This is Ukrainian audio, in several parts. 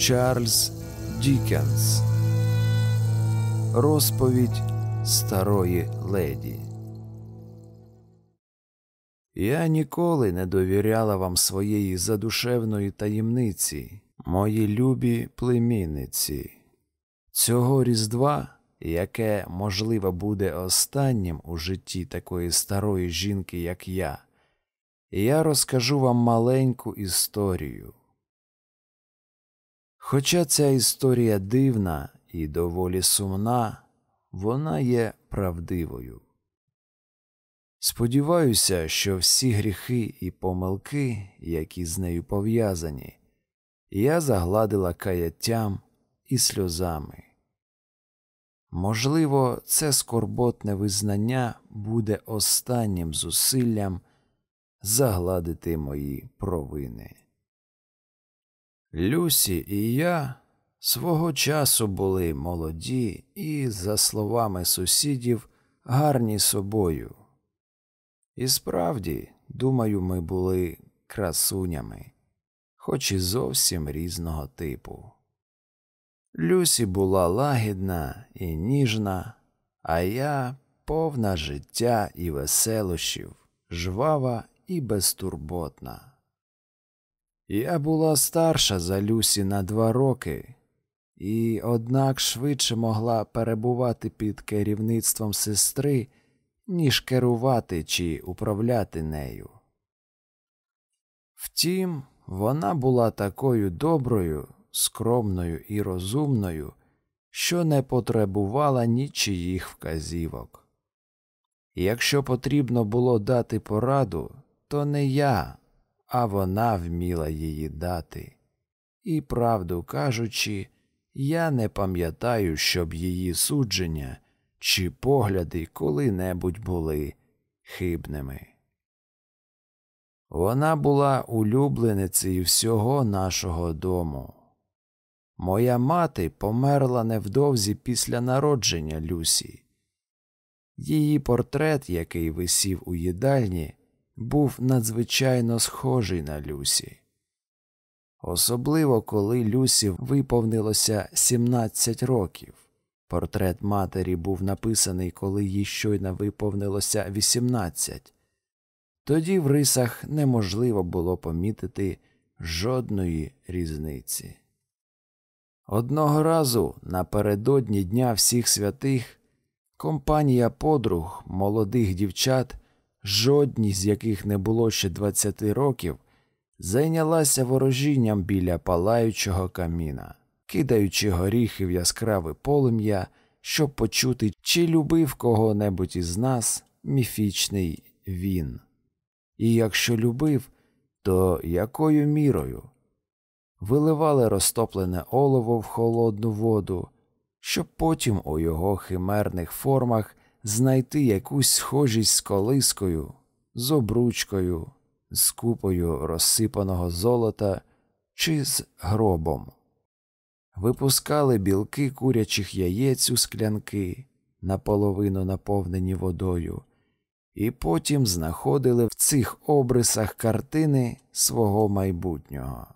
Чарльз Дікенс Розповідь старої леді. Я ніколи не довіряла вам своєї задушевної таємниці, мої любі племінниці. Цього різдва, яке, можливо, буде останнім у житті такої старої жінки, як я, я розкажу вам маленьку історію. Хоча ця історія дивна і доволі сумна, вона є правдивою. Сподіваюся, що всі гріхи і помилки, які з нею пов'язані, я загладила каяттям і сльозами. Можливо, це скорботне визнання буде останнім зусиллям загладити мої провини. Люсі і я свого часу були молоді і, за словами сусідів, гарні собою. І справді, думаю, ми були красунями, хоч і зовсім різного типу. Люсі була лагідна і ніжна, а я повна життя і веселощів, жвава і безтурботна. Я була старша за Люсі на два роки, і, однак, швидше могла перебувати під керівництвом сестри, ніж керувати чи управляти нею. Втім, вона була такою доброю, скромною і розумною, що не потребувала нічиїх вказівок. Якщо потрібно було дати пораду, то не я, а вона вміла її дати. І, правду кажучи, я не пам'ятаю, щоб її судження чи погляди коли-небудь були хибними. Вона була улюбленицею всього нашого дому. Моя мати померла невдовзі після народження Люсі. Її портрет, який висів у їдальні, був надзвичайно схожий на Люсі. Особливо коли Люсі виповнилося 17 років. Портрет матері був написаний, коли їй щойно виповнилося 18. Тоді в рисах неможливо було помітити жодної різниці. Одного разу напередодні Дня всіх святих компанія подруг молодих дівчат, жодній з яких не було ще 20 років, зайнялася ворожінням біля палаючого каміна, кидаючи горіхи в яскраве полум'я, щоб почути, чи любив кого-небудь із нас міфічний він. І якщо любив, то якою мірою? Виливали розтоплене олово в холодну воду, щоб потім у його химерних формах знайти якусь схожість з колискою, з обручкою, з купою розсипаного золота чи з гробом. Випускали білки курячих яєць у склянки, наполовину наповнені водою, і потім знаходили в цих обрисах картини свого майбутнього.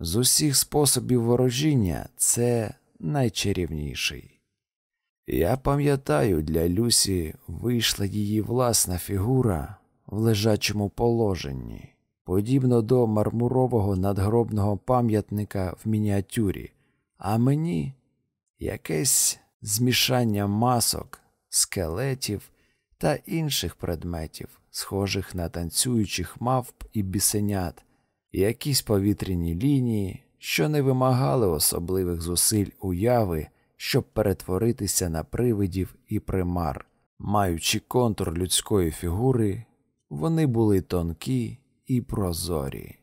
З усіх способів ворожіння це найчарівніший. Я пам'ятаю, для Люсі вийшла її власна фігура в лежачому положенні, подібно до мармурового надгробного пам'ятника в мініатюрі, а мені якесь змішання масок, скелетів та інших предметів, схожих на танцюючих мавп і бісенят, якісь повітряні лінії, що не вимагали особливих зусиль уяви, щоб перетворитися на привидів і примар, маючи контур людської фігури, вони були тонкі і прозорі.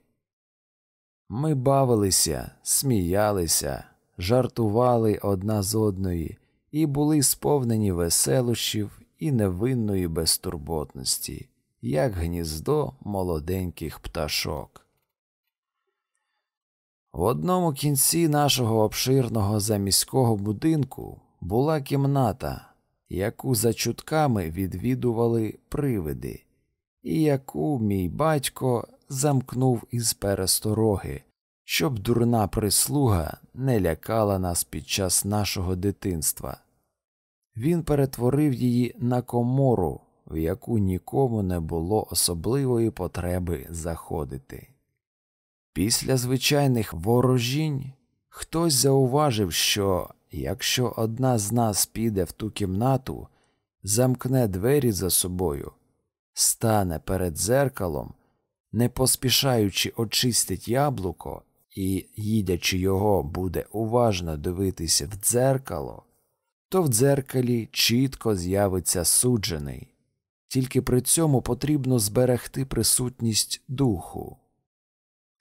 Ми бавилися, сміялися, жартували одна з одної і були сповнені веселощів і невинної безтурботності, як гніздо молоденьких пташок. В одному кінці нашого обширного заміського будинку була кімната, яку за чутками відвідували привиди, і яку мій батько замкнув із перестороги, щоб дурна прислуга не лякала нас під час нашого дитинства. Він перетворив її на комору, в яку нікому не було особливої потреби заходити. Після звичайних ворожінь хтось зауважив, що якщо одна з нас піде в ту кімнату, замкне двері за собою, стане перед дзеркалом, не поспішаючи очистить яблуко і, їдячи його, буде уважно дивитися в дзеркало, то в дзеркалі чітко з'явиться суджений, тільки при цьому потрібно зберегти присутність духу.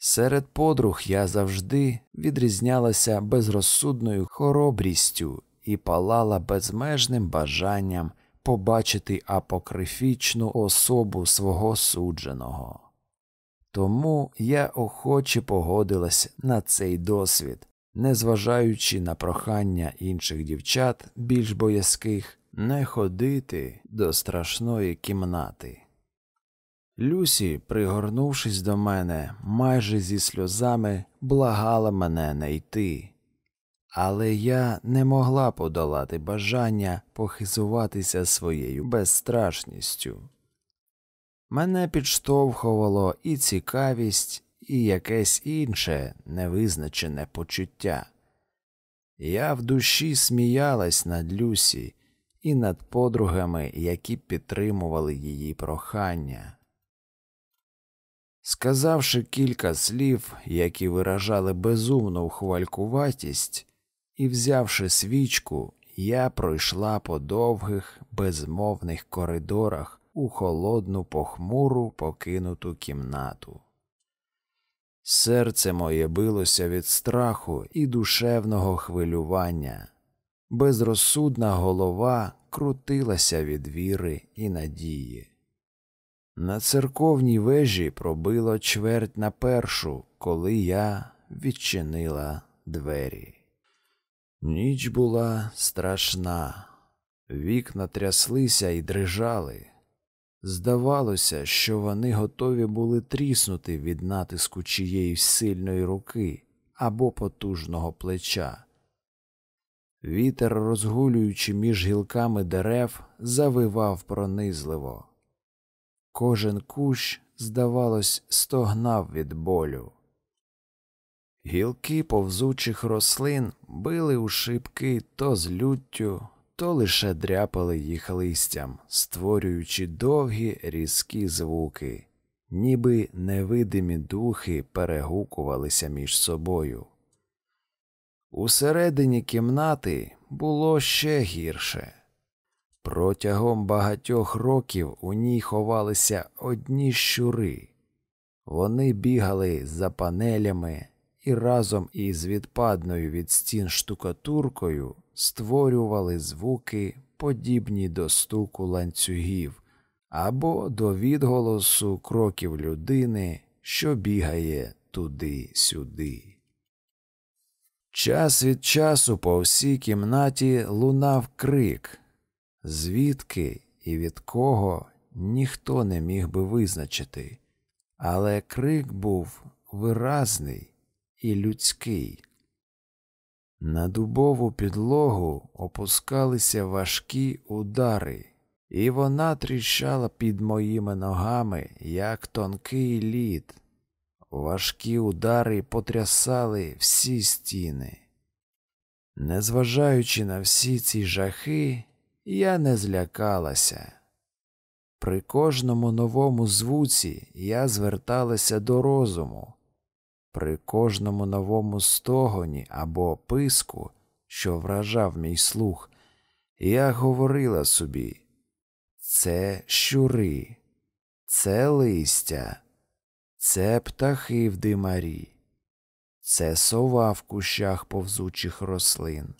Серед подруг я завжди відрізнялася безрозсудною хоробрістю і палала безмежним бажанням побачити апокрифічну особу свого судженого. Тому я охоче погодилась на цей досвід, незважаючи на прохання інших дівчат, більш боязких, не ходити до страшної кімнати. Люсі, пригорнувшись до мене, майже зі сльозами благала мене не йти, але я не могла подолати бажання похизуватися своєю безстрашністю. Мене підштовхувало і цікавість, і якесь інше невизначене почуття. Я в душі сміялась над Люсі і над подругами, які підтримували її прохання. Сказавши кілька слів, які виражали безумну ухвалькуватість, і взявши свічку, я пройшла по довгих, безмовних коридорах у холодну похмуру покинуту кімнату. Серце моє билося від страху і душевного хвилювання, безрозсудна голова крутилася від віри і надії. На церковній вежі пробило чверть на першу, коли я відчинила двері. Ніч була страшна, вікна тряслися і дрижали. Здавалося, що вони готові були тріснути від натиску чиєїсь сильної руки або потужного плеча. Вітер, розгулюючи між гілками дерев, завивав пронизливо. Кожен кущ, здавалось, стогнав від болю. Гілки повзучих рослин били у шибки то з люттю, то лише дряпали їх листям, створюючи довгі різкі звуки, ніби невидимі духи перегукувалися між собою. Усередині кімнати було ще гірше. Протягом багатьох років у ній ховалися одні щури, вони бігали за панелями і разом із відпадною від стін штукатуркою створювали звуки, подібні до стуку ланцюгів або до відголосу кроків людини, що бігає туди-сюди. Час від часу по всій кімнаті лунав крик, звідки і від кого ніхто не міг би визначити, але крик був виразний і людський. На дубову підлогу опускалися важкі удари, і вона тріщала під моїми ногами, як тонкий лід. Важкі удари потрясали всі стіни. Незважаючи на всі ці жахи, я не злякалася. При кожному новому звуці я зверталася до розуму, при кожному новому стогоні або писку, що вражав мій слух, я говорила собі це щури, це листя, це птахи в димарі, це сова в кущах повзучих рослин.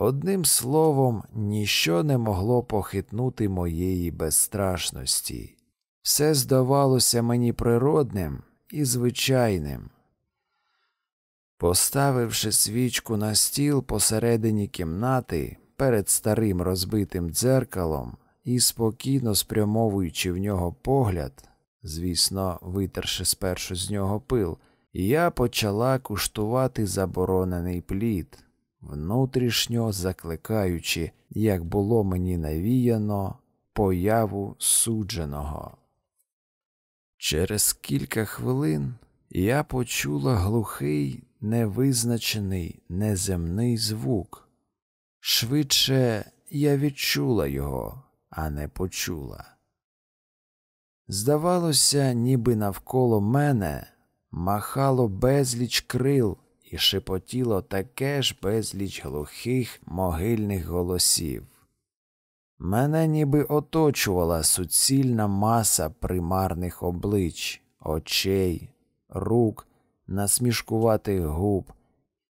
Одним словом, ніщо не могло похитнути моєї безстрашності. Все здавалося мені природним і звичайним. Поставивши свічку на стіл посередині кімнати перед старим розбитим дзеркалом і спокійно спрямовуючи в нього погляд, звісно, витерши спершу з нього пил, я почала куштувати заборонений плід, внутрішньо закликаючи, як було мені навіяно, появу судженого. Через кілька хвилин я почула глухий, невизначений, неземний звук. Швидше я відчула його, а не почула. Здавалося, ніби навколо мене махало безліч крил і шепотіло таке ж безліч глухих могильних голосів. Мене ніби оточувала суцільна маса примарних облич, очей, рук, насмішкуватих губ,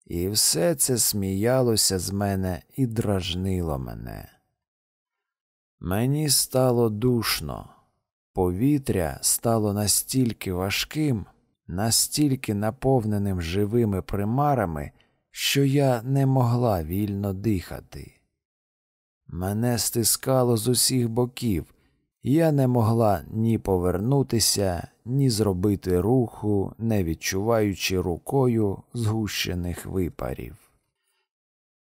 і все це сміялося з мене і дражнило мене. Мені стало душно, повітря стало настільки важким, настільки наповненим живими примарами, що я не могла вільно дихати. Мене стискало з усіх боків, я не могла ні повернутися, ні зробити руху, не відчуваючи рукою згущених випарів.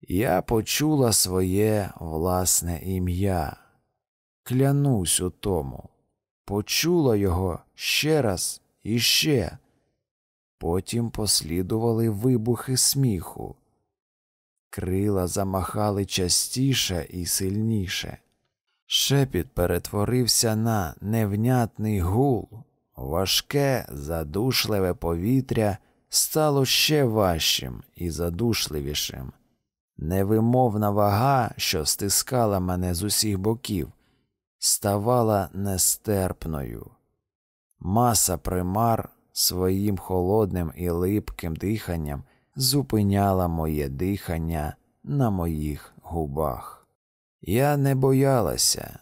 Я почула своє власне ім'я, клянусь у тому, почула його ще раз і ще. Потім послідували вибухи сміху. Крила замахали частіше і сильніше. Шепіт перетворився на невнятний гул, важке, задушливе повітря стало ще важчим і задушливішим. Невимовна вага, що стискала мене з усіх боків, ставала нестерпною. Маса примар своїм холодним і липким диханням зупиняла моє дихання на моїх губах. Я не боялася,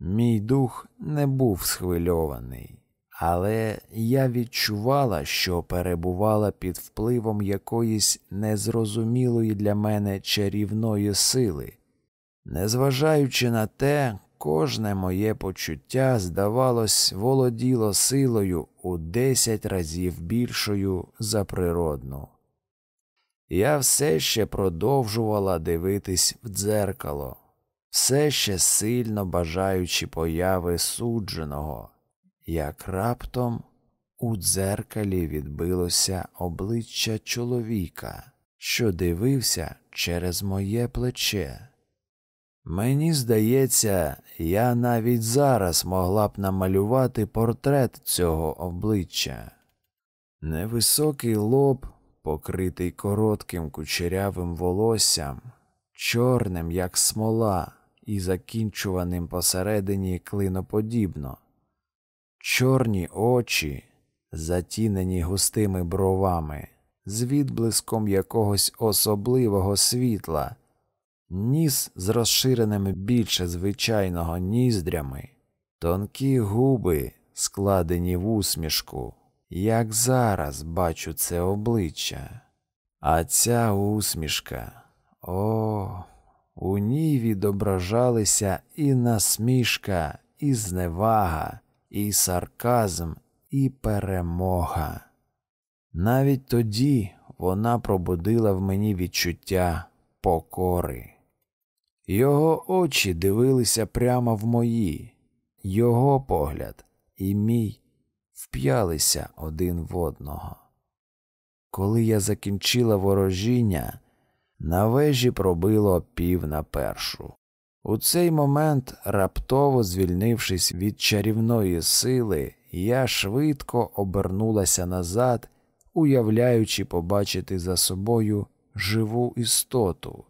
мій дух не був схвильований, але я відчувала, що перебувала під впливом якоїсь незрозумілої для мене чарівної сили. Незважаючи на те, кожне моє почуття, здавалось, володіло силою у десять разів більшою за природну. Я все ще продовжувала дивитись в дзеркало, все ще сильно бажаючи появи судженого, як раптом у дзеркалі відбилося обличчя чоловіка, що дивився через моє плече. Мені здається, я навіть зараз могла б намалювати портрет цього обличчя. Невисокий лоб покритий коротким кучерявим волоссям, чорним, як смола, і закінчуваним посередині клиноподібно, чорні очі, затінені густими бровами, з відблиском якогось особливого світла, ніс з розширеними більше звичайного ніздрями, тонкі губи, складені в усмішку як зараз бачу це обличчя, а ця усмішка, о, у ній відображалися і насмішка, і зневага, і сарказм, і перемога. Навіть тоді вона пробудила в мені відчуття покори. Його очі дивилися прямо в мої, його погляд і мій вп'ялися один в одного. Коли я закінчила ворожіння, на вежі пробило пів на першу. У цей момент, раптово звільнившись від чарівної сили, я швидко обернулася назад, уявляючи побачити за собою живу істоту,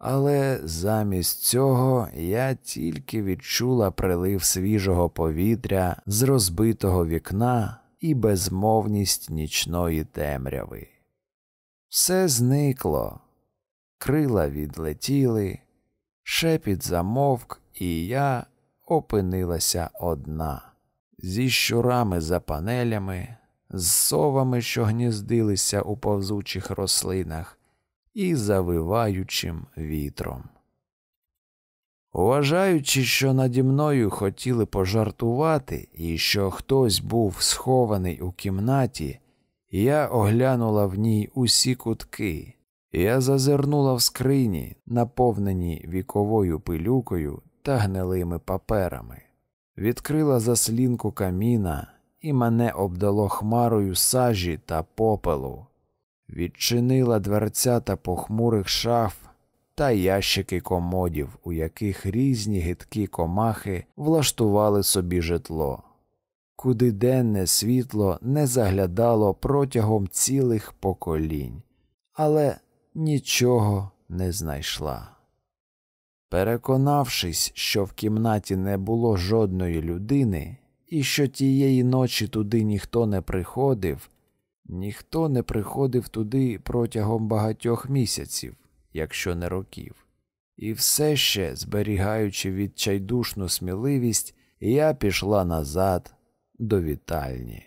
але замість цього я тільки відчула прилив свіжого повітря з розбитого вікна і безмовність нічної темряви. Все зникло, крила відлетіли, шепіт замовк, і я опинилася одна, зі щурами за панелями, з совами, що гніздилися у повзучих рослинах і завиваючим вітром. Вважаючи, що наді мною хотіли пожартувати і що хтось був схований у кімнаті, Я оглянула в ній усі кутки. Я зазирнула в скрині, наповнені віковою пилюкою та гнилими паперами, відкрила заслінку каміна і мене обдало хмарою сажі та попелу, відчинила дверця та похмурих шаф та ящики комодів, у яких різні гидкі комахи влаштували собі житло, куди денне світло не заглядало протягом цілих поколінь, але нічого не знайшла. Переконавшись, що в кімнаті не було жодної людини, і що тієї ночі туди ніхто не приходив, ніхто не приходив туди протягом багатьох місяців, якщо не років, і все ще, зберігаючи відчайдушну сміливість, я пішла назад до вітальні.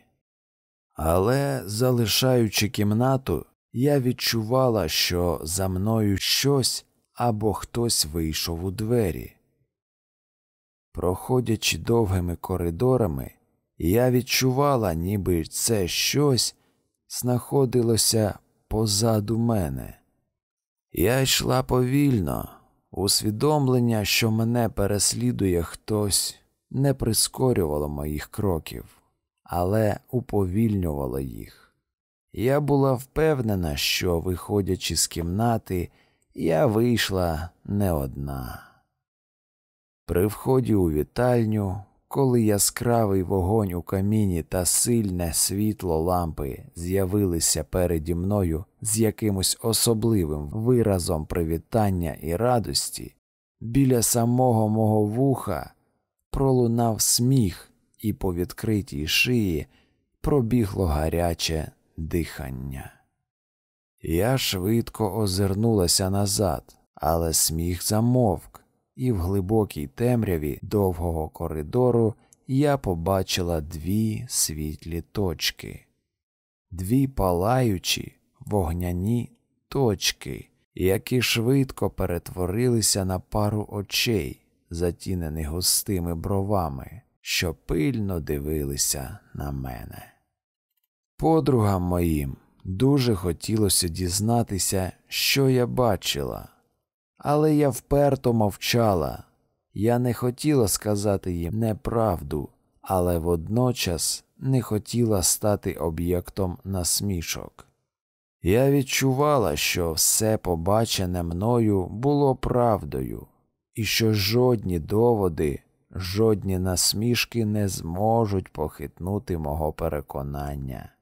Але, залишаючи кімнату, я відчувала, що за мною щось або хтось вийшов у двері. Проходячи довгими коридорами, я відчувала, ніби це щось знаходилося позаду мене. Я йшла повільно, усвідомлення, що мене переслідує хтось, не прискорювало моїх кроків, але уповільнювало їх. Я була впевнена, що, виходячи з кімнати, я вийшла не одна. При вході у вітальню, коли яскравий вогонь у каміні та сильне світло лампи з'явилися переді мною з якимось особливим виразом привітання і радості, біля самого мого вуха пролунав сміх, і по відкритій шиї пробігло гаряче дихання. Я швидко озирнулася назад, але сміх замовк і в глибокій темряві довгого коридору я побачила дві світлі точки, дві палаючі вогняні точки, які швидко перетворилися на пару очей, затінених густими бровами, що пильно дивилися на мене. Подругам моїм дуже хотілося дізнатися, що я бачила. Але я вперто мовчала. Я не хотіла сказати їм неправду, але водночас не хотіла стати об'єктом насмішок. Я відчувала, що все побачене мною було правдою, і що жодні доводи, жодні насмішки не зможуть похитнути мого переконання.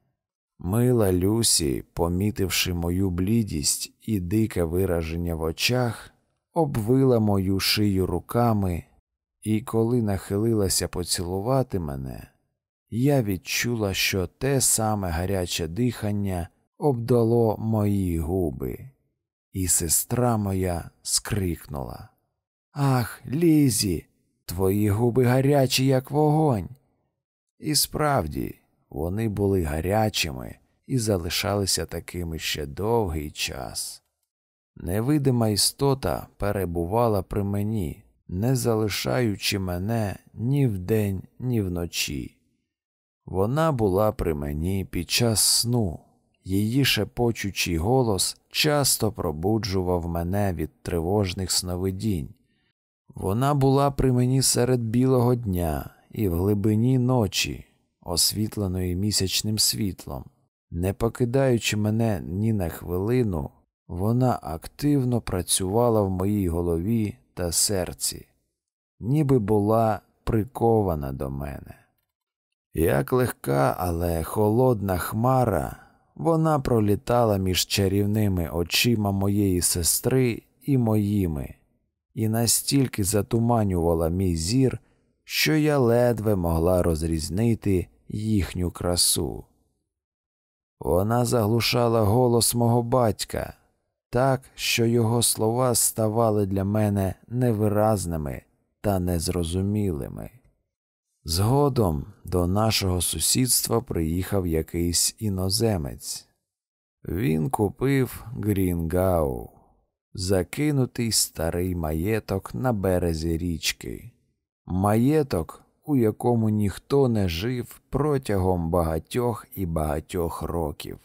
Мила Люсі, помітивши мою блідість і дике вираження в очах, обвила мою шию руками, і коли нахилилася поцілувати мене, я відчула, що те саме гаряче дихання обдало мої губи, і сестра моя скрикнула Ах, Лізі, твої губи гарячі, як вогонь. І справді, вони були гарячими і залишалися такими ще довгий час. Невидима істота перебувала при мені, не залишаючи мене ні вдень, ні вночі. Вона була при мені під час сну, її шепочучий голос часто пробуджував мене від тривожних сновидінь. Вона була при мені серед білого дня і в глибині ночі, освітленої місячним світлом, не покидаючи мене ні на хвилину. Вона активно працювала в моїй голові та серці, ніби була прикована до мене. Як легка, але холодна хмара, вона пролітала між чарівними очима моєї сестри і моїми, і настільки затуманювала мій зір, що я ледве могла розрізнити їхню красу. Вона заглушала голос мого батька так, що його слова ставали для мене невиразними та незрозумілими. Згодом до нашого сусідства приїхав якийсь іноземець. Він купив Грінгау, закинутий старий маєток на березі річки, маєток, у якому ніхто не жив протягом багатьох і багатьох років.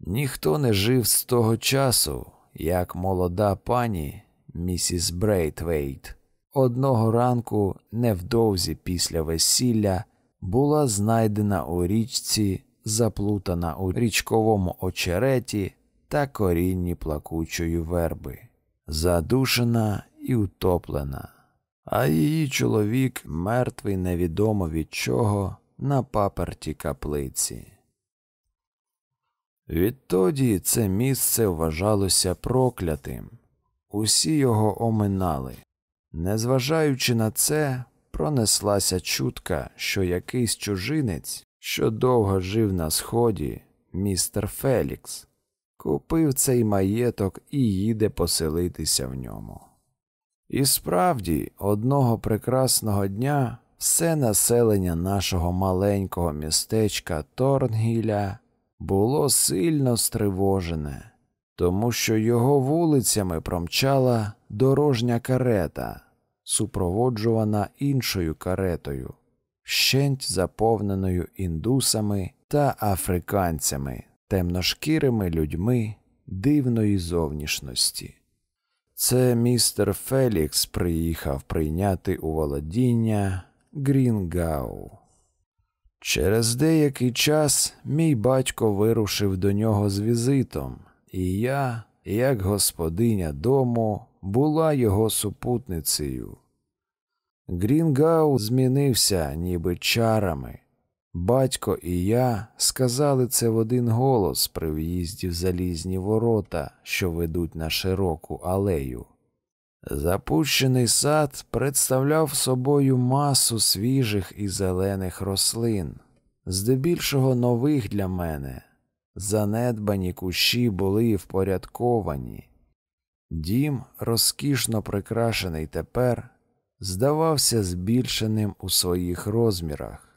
Ніхто не жив з того часу, як молода пані місіс Брейтвейт одного ранку, невдовзі після весілля, була знайдена у річці, заплутана у річковому очереті та корінні плакучої верби, задушена і утоплена, а її чоловік мертвий невідомо від чого на паперті каплиці. Відтоді це місце вважалося проклятим, усі його оминали. Незважаючи на це, пронеслася чутка, що якийсь чужинець, що довго жив на сході, містер Фелікс, купив цей маєток і їде поселитися в ньому. І справді, одного прекрасного дня все населення нашого маленького містечка Торнгіля було сильно стривожене, тому що його вулицями промчала дорожня карета, супроводжувана іншою каретою, щенть заповненою індусами та африканцями, темношкірими людьми дивної зовнішності. Це містер Фелікс приїхав прийняти у володіння Грінгау. Через деякий час мій батько вирушив до нього з візитом, і я, як господиня дому, була його супутницею. Грінгау змінився, ніби чарами. Батько і я сказали це в один голос при в'їзді в залізні ворота, що ведуть на широку алею. Запущений сад представляв собою масу свіжих і зелених рослин, здебільшого нових для мене. Занедбані кущі були впорядковані. Дім, розкішно прикрашений тепер, здавався збільшеним у своїх розмірах.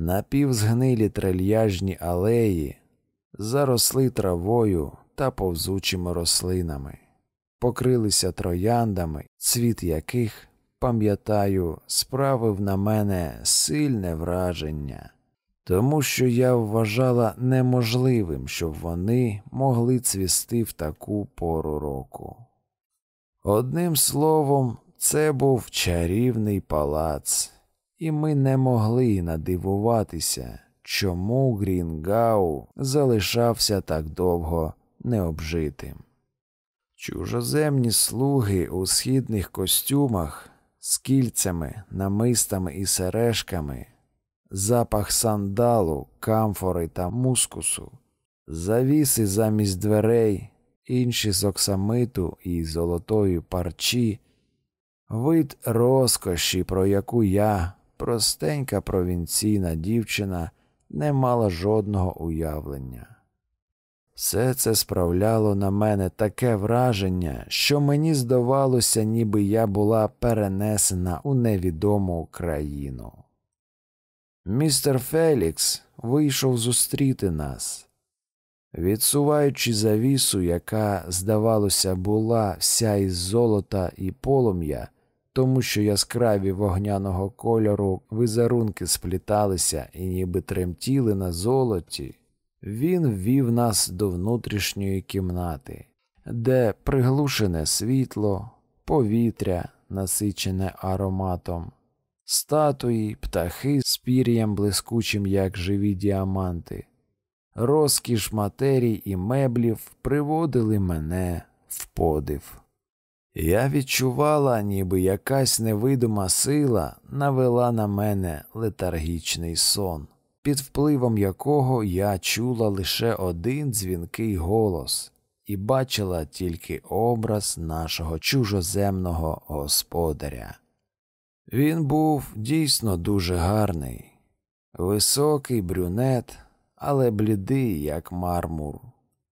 Напівзгнилі трильяжні алеї заросли травою та повзучими рослинами, покрилися трояндами, цвіт яких, пам'ятаю, справив на мене сильне враження, тому що я вважала неможливим, щоб вони могли цвісти в таку пору року. Одним словом, це був чарівний палац і ми не могли надивуватися, чому Грінгау залишався так довго необжитим. Чужоземні слуги у східних костюмах з кільцями, намистами і сережками, запах сандалу, камфори та мускусу, завіси замість дверей, інші з оксамиту і золотої парчі, вид розкоші, про яку я простенька провінційна дівчина не мала жодного уявлення. Все це справляло на мене таке враження, що мені здавалося, ніби я була перенесена у невідому країну. Містер Фелікс вийшов зустріти нас. Відсуваючи завісу, яка, здавалося, була вся із золота і полум'я, тому що яскраві вогняного кольору визерунки спліталися і ніби тремтіли на золоті, він ввів нас до внутрішньої кімнати, де приглушене світло, повітря, насичене ароматом, статуї, птахи з пір'ям блискучим, як живі діаманти, розкіш матерій і меблів приводили мене в подив. Я відчувала, ніби якась невидима сила навела на мене летаргічний сон, під впливом якого я чула лише один дзвінкий голос і бачила тільки образ нашого чужоземного господаря. Він був дійсно дуже гарний, високий брюнет, але блідий, як мармур.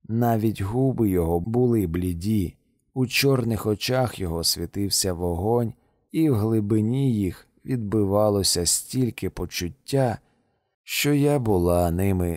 Навіть губи його були бліді. У чорних очах його світився вогонь, і в глибині їх відбивалося стільки почуття, що я була ними